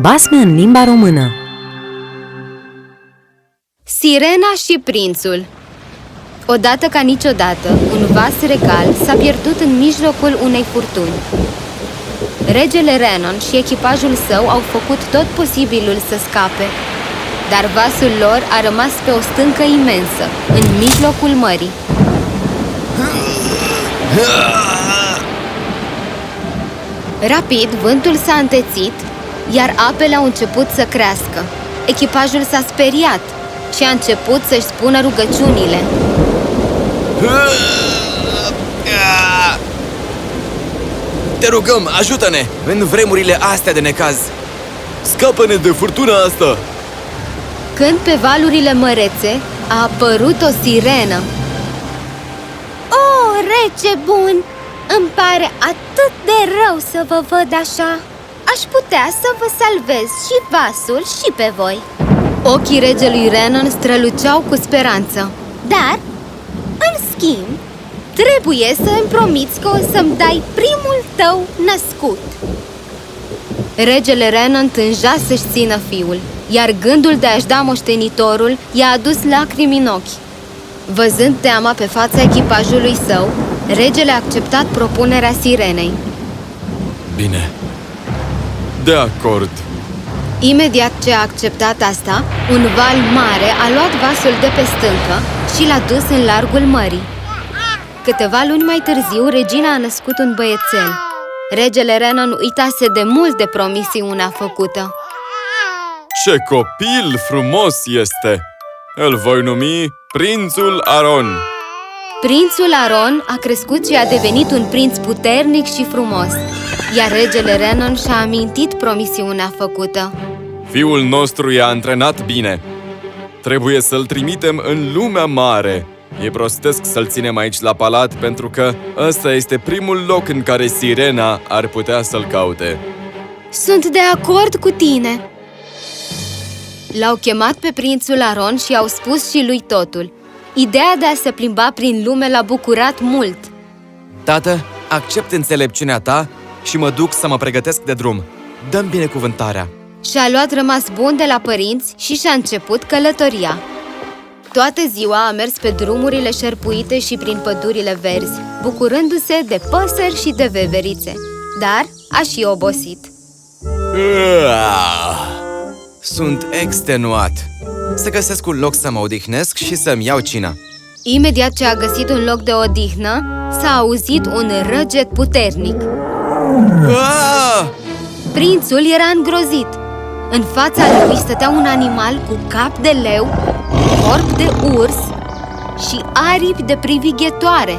Basme în limba română Sirena și prințul Odată ca niciodată, un vas regal s-a pierdut în mijlocul unei furtuni. Regele Renon și echipajul său au făcut tot posibilul să scape, dar vasul lor a rămas pe o stâncă imensă, în mijlocul mării. Rapid, vântul s-a întețit, iar apele au început să crească. Echipajul s-a speriat și a început să-și spună rugăciunile. Te rugăm, ajută-ne în vremurile astea de necaz Scapă-ne de furtuna asta Când pe valurile mărețe a apărut o sirenă. O, rece bun! Îmi pare atât de rău să vă văd așa. Aș putea să vă salvez și vasul și pe voi. Ochii regelui Renon străluceau cu speranță. Dar, în schimb, trebuie să îmi promiți că o să-mi dai primul tău născut. Regele Renon tânja să-și țină fiul, iar gândul de a-și da moștenitorul i-a adus lacrimi în ochi. Văzând teama pe fața echipajului său, regele a acceptat propunerea sirenei. Bine De acord Imediat ce a acceptat asta, un val mare a luat vasul de pe stâncă și l-a dus în largul mării. Câteva luni mai târziu, regina a născut un băiețel. Regele Renon uitase de mult de promisiunea făcută. Ce copil frumos este Îl voi numi Prințul Aron Prințul Aron a crescut și a devenit un prinț puternic și frumos, iar regele Renon și-a amintit promisiunea făcută. Fiul nostru i-a antrenat bine Trebuie să-l trimitem în lumea mare E prostesc să-l ținem aici la palat pentru că ăsta este primul loc în care sirena ar putea să-l caute Sunt de acord cu tine! L-au chemat pe prințul Aron și au spus și lui totul. Ideea de a se plimba prin lume l-a bucurat mult. Tată, accept înțelepciunea ta și mă duc să mă pregătesc de drum Dăm binecuvântarea Și-a luat rămas bun de la părinți și și-a început călătoria. Toată ziua a mers pe drumurile șerpuite și prin pădurile verzi, bucurându-se de păsări și de veverițe. Dar a și obosit. Uah! Sunt extenuat Să găsesc un loc să mă odihnesc și să-mi iau cina Imediat ce a găsit un loc de odihnă, s-a auzit un răget puternic. Ah! Prințul era îngrozit. În fața lui stătea un animal cu cap de leu, corp de urs și aripi de privighetoare.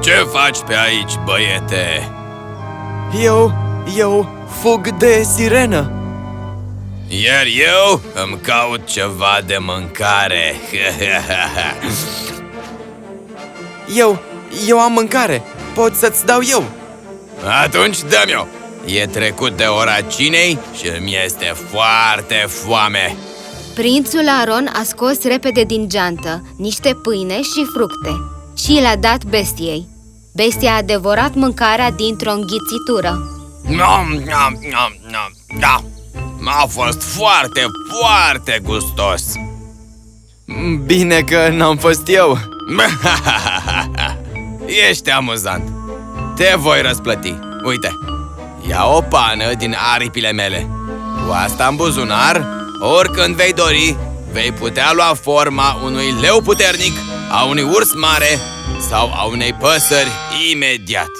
Ce faci pe aici, băiete? Eu, eu fug de sirenă Iar eu îmi caut ceva de mâncare Eu, eu am mâncare Pot să-ți dau eu Atunci dă-mi o E trecut de ora cinei și îmi este foarte foame Prințul Aron a scos repede din geantă niște pâine și fructe și le-a dat bestiei. Bestia a devorat mâncarea dintr-o înghițitură. Nom, nom, nom, nom. Da. A fost foarte, foarte gustos Bine că n-am fost eu Ești amuzant Te voi răsplăti Uite, ia o pană din aripile mele Cu asta în buzunar, oricând vei dori Vei putea lua forma unui leu puternic A unui urs mare Sau a unei păsări imediat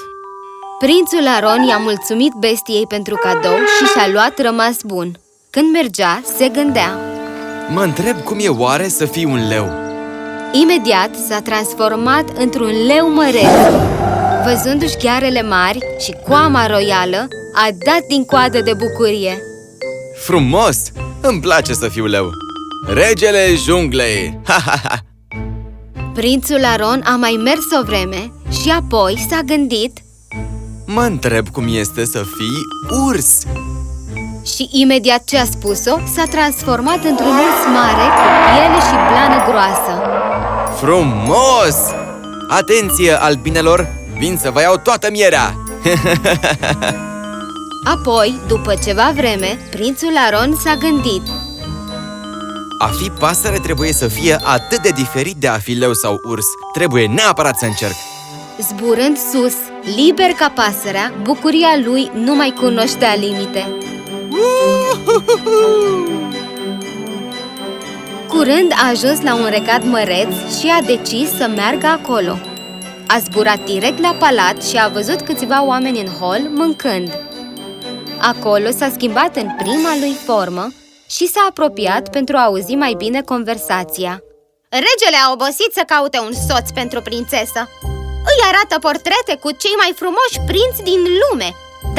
Prințul Aron i-a mulțumit bestiei pentru cadou și și-a luat rămas bun. Când mergea, se gândea. Mă întreb cum e oare să fii un leu Imediat s-a transformat într-un leu măreț. Văzându-și ghearele mari și coama royală, a dat din coadă de bucurie. Frumos! Îmi place să fiu leu Regele junglei! Ha, ha, ha. Prințul Aron a mai mers o vreme și apoi s-a gândit Mă întreb cum este să fii urs și imediat ce a spus-o, s-a transformat într-un urs mare cu piele și blană groasă. Frumos! Atenție, albinelor! Vin să vă iau toată mierea! Apoi, după ceva vreme, prințul Aron s-a gândit A fi pasăre trebuie să fie atât de diferit de a fi leu sau urs. Trebuie neapărat să încerc. Zburând sus, liber ca pasărea, bucuria lui nu mai cunoștea limite. Curând a ajuns la un regat măreț și a decis să meargă acolo. A zburat direct la palat și a văzut câțiva oameni în hol mâncând. Acolo s-a schimbat în prima lui formă și s-a apropiat pentru a auzi mai bine conversația. Regele a obosit să caute un soț pentru prințesă. Îi arată portrete cu cei mai frumoși prinți din lume,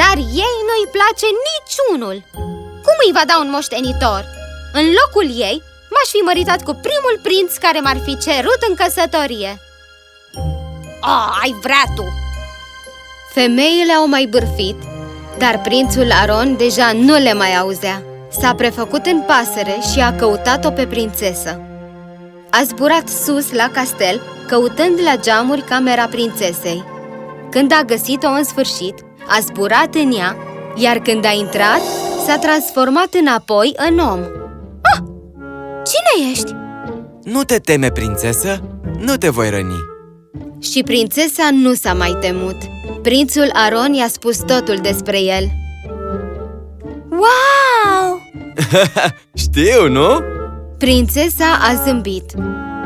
dar ei nu-i place niciunul. Cum îi va da un moștenitor? În locul ei, m-aș fi măritat cu primul prinț care m-ar fi cerut în căsătorie. O, ai vrea tu! Femeile au mai bârfit, dar prințul Aron deja nu le mai auzea. S-a prefăcut în pasăre și a căutat-o pe prințesă. A zburat sus la castel, căutând la geamuri camera prințesei. Când a găsit-o în sfârșit, a zburat în ea, iar când a intrat, s-a transformat înapoi în om. Ah! Cine ești? Nu te teme, prințesă? Nu te voi răni. Și prințesa nu s-a mai temut. Prințul Aron i-a spus totul despre el. Wow! Știu, nu? Prințesa a zâmbit.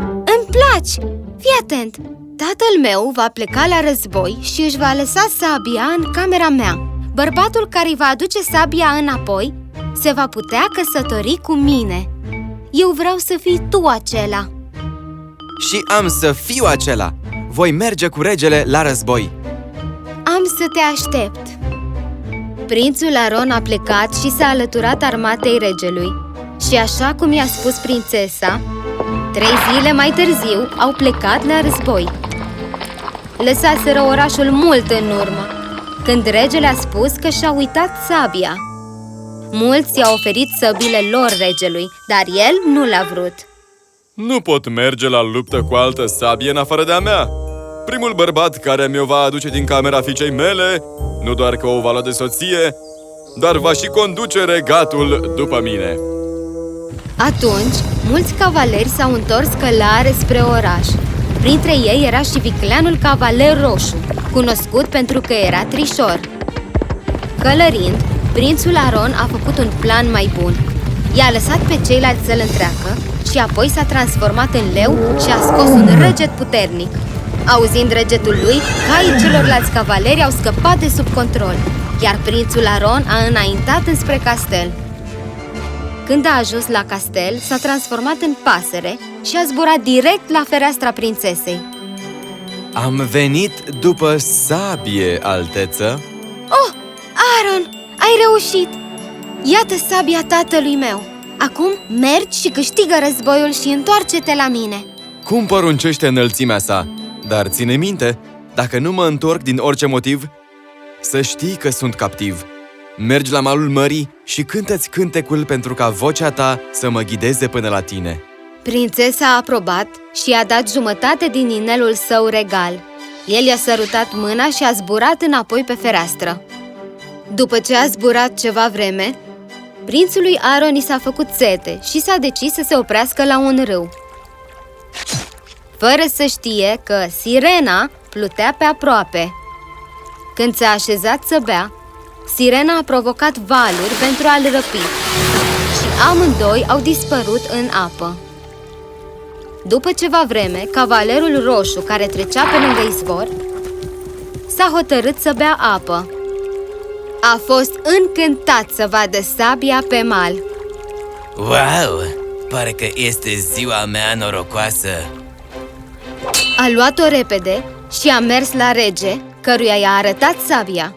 Îmi placi! Fii atent! Tatăl meu va pleca la război și își va lăsa sabia în camera mea. Bărbatul care îi va aduce sabia înapoi se va putea căsători cu mine. Eu vreau să fii tu acela. Și am să fiu acela. Voi merge cu regele la război. Am să te aștept. Prințul Aron a plecat și s-a alăturat armatei regelui. Și așa cum i-a spus prințesa, trei zile mai târziu au plecat la război. Lăsaseră orașul mult în urmă, când regele a spus că și-a uitat sabia. Mulți i-au oferit săbile lor regelui, dar el nu le-a vrut. Nu pot merge la luptă cu altă sabie în afară de-a mea. Primul bărbat care mi-o va aduce din camera fiicei mele, nu doar că o va lua de soție, dar va și conduce regatul după mine. Atunci, mulți cavaleri s-au întors călare spre oraș. Printre ei era și vicleanul cavaler roșu, cunoscut pentru că era trișor. Călărind, prințul Aron a făcut un plan mai bun. I-a lăsat pe ceilalți să-l întreacă și apoi s-a transformat în leu și a scos un răget puternic. Auzind răgetul lui, caii celorlalți cavaleri au scăpat de sub control, iar prințul Aron a înaintat înspre castel. Când a ajuns la castel, s-a transformat în pasăre și a zburat direct la fereastra prințesei. Am venit după sabie, alteță. Oh, Aaron, ai reușit! Iată sabia tatălui meu! Acum mergi și câștigă războiul și întoarce-te la mine! Cum poruncește înălțimea sa? Dar ține minte, dacă nu mă întorc din orice motiv, să știi că sunt captiv. Mergi la malul mării și cântă-ți cântecul pentru ca vocea ta să mă ghideze până la tine. Prințesa a aprobat și i-a dat jumătate din inelul său regal. El i-a sărutat mâna și a zburat înapoi pe fereastră. După ce a zburat ceva vreme, prințului Aron i s-a făcut sete și s-a decis să se oprească la un râu. Fără să știe că sirena plutea pe aproape. Când s-a așezat să bea, sirena a provocat valuri pentru a-l răpi și amândoi au dispărut în apă. După ceva vreme, cavalerul roșu care trecea pe lângă izvor s-a hotărât să bea apă. A fost încântat să vadă sabia pe mal. Wow! Pare că este ziua mea norocoasă! A luat-o repede și a mers la rege, căruia i-a arătat sabia.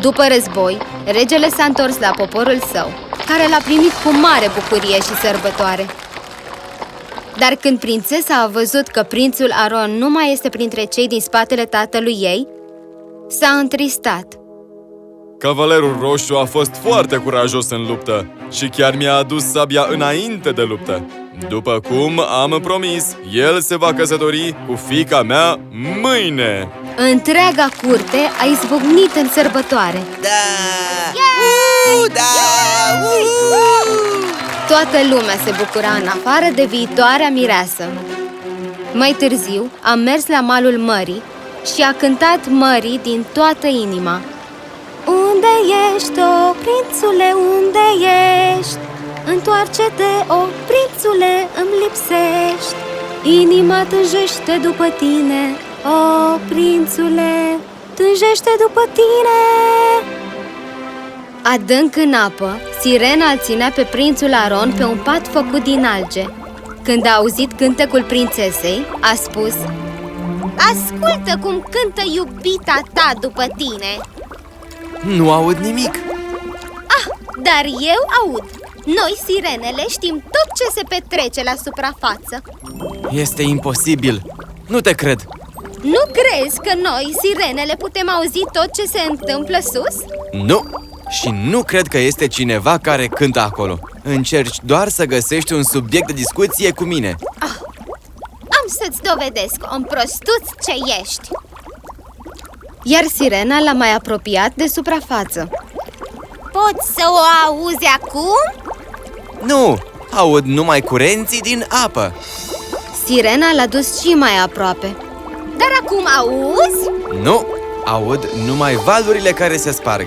După război, regele s-a întors la poporul său, care l-a primit cu mare bucurie și sărbătoare. Dar când prințesa a văzut că prințul Aron nu mai este printre cei din spatele tatălui ei, s-a întristat. Cavalerul roșu a fost foarte curajos în luptă și chiar mi-a adus sabia înainte de luptă. După cum am promis, el se va căsători cu fica mea mâine! Întreaga curte a izbucnit în sărbătoare. Da! Uh, da! Uh! Toată lumea se bucura în afară de viitoarea mireasă. Mai târziu a mers la malul mării și a cântat mării din toată inima. Unde ești, o prințule, unde ești? Întoarce-te, o prințule, îmi lipsești Inima tânjește după tine, o prințule, tânjește după tine Adânc în apă, sirena îl ținea pe prințul Aron pe un pat făcut din alge. Când a auzit cântecul prințesei, a spus Ascultă cum cântă iubita ta după tine Nu aud nimic! Ah, dar eu aud Noi, sirenele, știm tot ce se petrece la suprafață Este imposibil! Nu te cred! Nu crezi că noi, sirenele, putem auzi tot ce se întâmplă sus? Nu! Și nu cred că este cineva care cântă acolo. Încerci doar să găsești un subiect de discuție cu mine. Am să-ți dovedesc, om prostuț ce ești Iar sirena l-a mai apropiat de suprafață Poți să o auzi acum? Nu! Aud numai curenții din apă. Sirena l-a dus și mai aproape Dar acum auzi? Nu! Aud numai valurile care se sparg.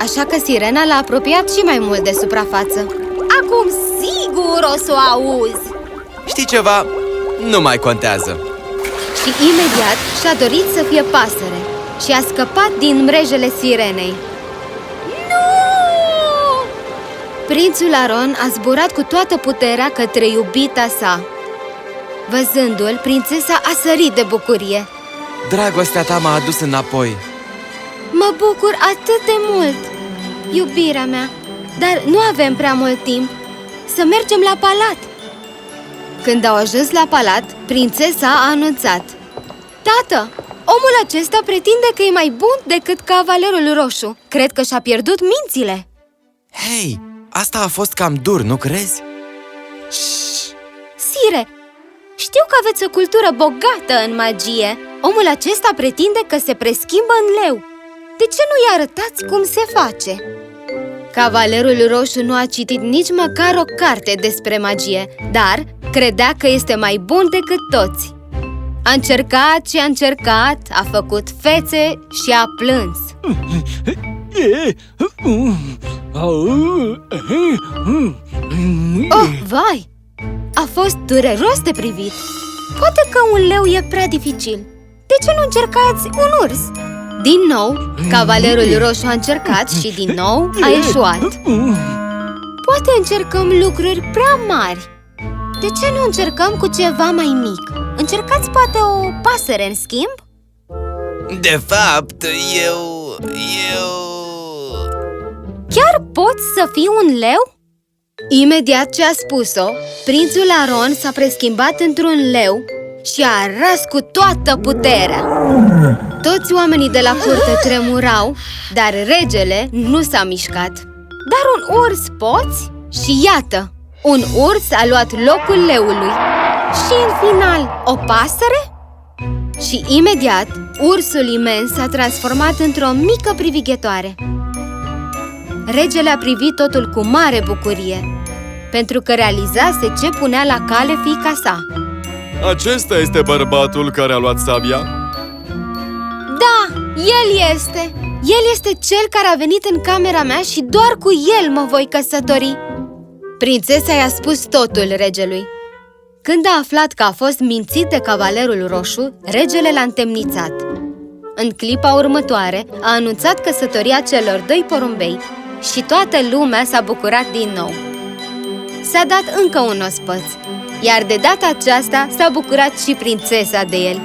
Așa că sirena l-a apropiat și mai mult de suprafață Acum sigur o să o auzi Știi ceva? Nu mai contează. Și imediat și-a dorit să fie pasăre Și a scăpat din mrejele sirenei Prințul Aron a zburat cu toată puterea către iubita sa. Văzându-l, prințesa a sărit de bucurie. Dragostea ta m-a adus înapoi. Mă bucur atât de mult, iubirea mea Dar nu avem prea mult timp. Să mergem la palat. Când au ajuns la palat, prințesa a anunțat. Tată, omul acesta pretinde că e mai bun decât cavalerul roșu. Cred că și-a pierdut mințile. Hei, asta a fost cam dur, nu crezi? Sire, știu că aveți o cultură bogată în magie Omul acesta pretinde că se preschimbă în leu De ce nu-i arătați cum se face? Cavalerul roșu nu a citit nici măcar o carte despre magie Dar credea că este mai bun decât toți A încercat și a încercat, a făcut fețe și a plâns Oh, vai! A fost dureros de privit Poate că un leu e prea dificil De ce nu încercați un urs? Din nou, cavalerul roșu a încercat și din nou a eșuat Poate încercăm lucruri prea mari De ce nu încercăm cu ceva mai mic? Încercați poate o pasăre în schimb? De fapt, eu... eu... Chiar poți să fii un leu? Imediat ce a spus-o, prințul Aron s-a preschimbat într-un leu și a ras cu toată puterea Toți oamenii de la curte tremurau, dar regele nu s-a mișcat Dar un urs poți? Și iată, un urs a luat locul leului Și în final, o pasăre? Și imediat, ursul imens s-a transformat într-o mică privighetoare Regele a privit totul cu mare bucurie Pentru că realizase ce punea la cale fiica sa. Acesta este bărbatul care a luat sabia? Da, el este! El este cel care a venit în camera mea și doar cu el mă voi căsători. Prințesa i-a spus totul regelui. Când a aflat că a fost mințit de cavalerul roșu, regele l-a întemnițat. În clipa următoare a anunțat căsătoria celor doi porumbei și toată lumea s-a bucurat din nou. S-a dat încă un ospăț, iar de data aceasta s-a bucurat și prințesa de el